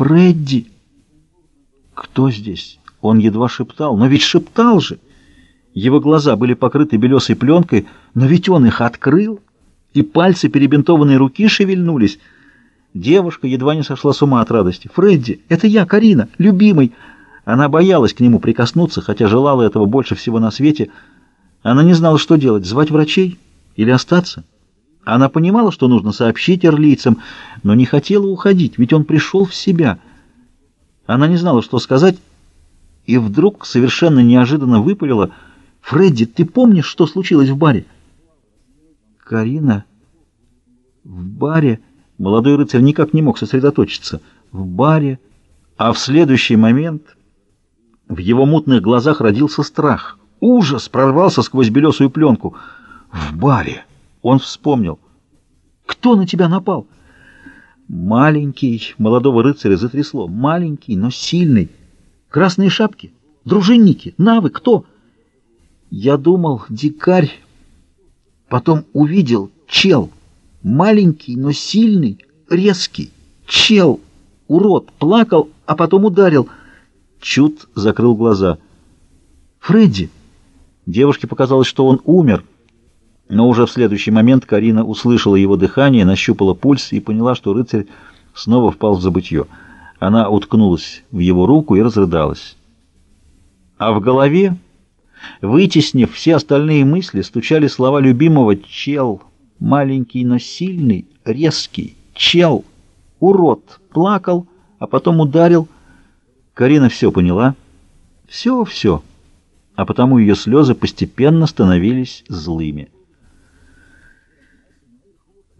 Фредди! Кто здесь? Он едва шептал. Но ведь шептал же! Его глаза были покрыты белесой пленкой, но ведь он их открыл, и пальцы перебинтованной руки шевельнулись. Девушка едва не сошла с ума от радости. «Фредди, это я, Карина, любимый!» Она боялась к нему прикоснуться, хотя желала этого больше всего на свете. Она не знала, что делать, звать врачей или остаться. Она понимала, что нужно сообщить эрлийцам, но не хотела уходить, ведь он пришел в себя. Она не знала, что сказать, и вдруг совершенно неожиданно выпалила «Фредди, ты помнишь, что случилось в баре?» «Карина, в баре...» Молодой рыцарь никак не мог сосредоточиться. «В баре...» А в следующий момент в его мутных глазах родился страх. Ужас прорвался сквозь белесую пленку. «В баре...» Он вспомнил. «Кто на тебя напал?» Маленький, молодого рыцаря затрясло. Маленький, но сильный. Красные шапки, дружинники, навы, кто? Я думал, дикарь. Потом увидел чел. Маленький, но сильный, резкий. Чел, урод, плакал, а потом ударил. Чуд закрыл глаза. «Фредди!» Девушке показалось, что он умер. Но уже в следующий момент Карина услышала его дыхание, нащупала пульс и поняла, что рыцарь снова впал в забытье. Она уткнулась в его руку и разрыдалась. А в голове, вытеснив все остальные мысли, стучали слова любимого «чел», маленький, но сильный, резкий, «чел», урод, плакал, а потом ударил. Карина все поняла, все-все, а потому ее слезы постепенно становились злыми.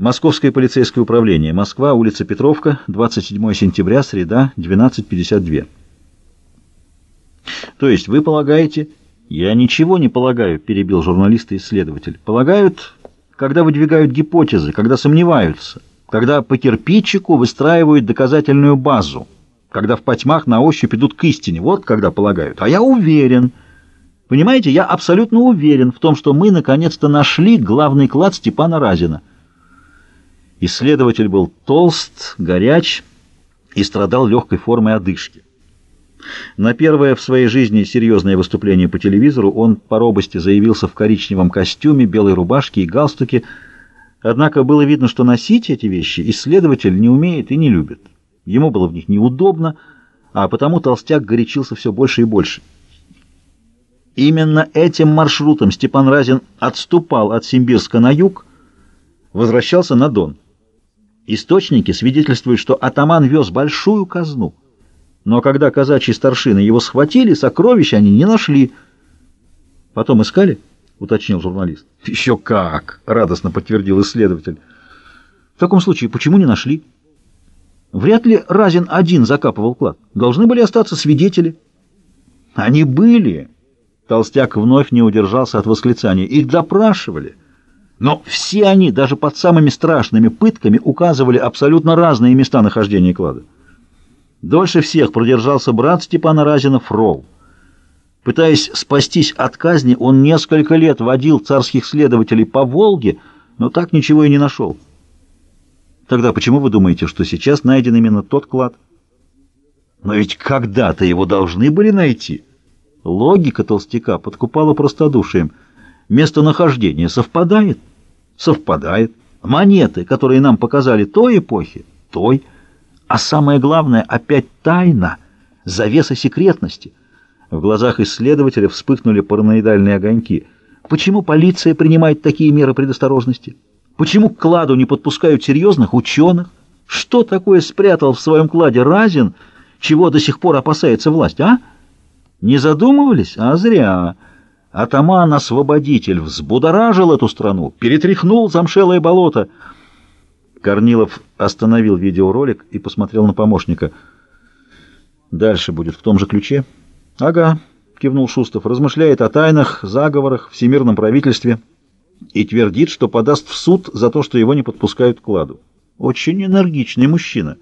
Московское полицейское управление. Москва, улица Петровка, 27 сентября, среда, 12.52. То есть вы полагаете... Я ничего не полагаю, перебил журналист и исследователь. Полагают, когда выдвигают гипотезы, когда сомневаются, когда по кирпичику выстраивают доказательную базу, когда в потьмах на ощупь идут к истине. Вот когда полагают. А я уверен... Понимаете, я абсолютно уверен в том, что мы наконец-то нашли главный клад Степана Разина. Исследователь был толст, горяч и страдал легкой формой одышки. На первое в своей жизни серьезное выступление по телевизору он по робости заявился в коричневом костюме, белой рубашке и галстуке, однако было видно, что носить эти вещи исследователь не умеет и не любит. Ему было в них неудобно, а потому толстяк горячился все больше и больше. Именно этим маршрутом Степан Разин отступал от Симбирска на юг, возвращался на Дон. Источники свидетельствуют, что атаман вез большую казну. Но когда казачьи старшины его схватили, сокровища они не нашли. Потом искали, уточнил журналист. Еще как, радостно подтвердил исследователь. В таком случае, почему не нашли? Вряд ли Разин один закапывал клад. Должны были остаться свидетели. Они были. Толстяк вновь не удержался от восклицания. Их допрашивали. Но все они, даже под самыми страшными пытками, указывали абсолютно разные места нахождения клада. Дольше всех продержался брат Степана Разина Фрол. Пытаясь спастись от казни, он несколько лет водил царских следователей по Волге, но так ничего и не нашел. Тогда почему вы думаете, что сейчас найден именно тот клад? Но ведь когда-то его должны были найти. Логика толстяка подкупала простодушием. Местонахождение совпадает совпадает. Монеты, которые нам показали той эпохи, той. А самое главное, опять тайна, завеса секретности. В глазах исследователя вспыхнули параноидальные огоньки. Почему полиция принимает такие меры предосторожности? Почему к кладу не подпускают серьезных ученых? Что такое спрятал в своем кладе Разин, чего до сих пор опасается власть, а? Не задумывались? А зря. Атаман-освободитель взбудоражил эту страну, перетряхнул замшелое болото. Корнилов остановил видеоролик и посмотрел на помощника. «Дальше будет в том же ключе?» «Ага», — кивнул Шустов, — «размышляет о тайнах, заговорах, всемирном правительстве и твердит, что подаст в суд за то, что его не подпускают к кладу. Очень энергичный мужчина».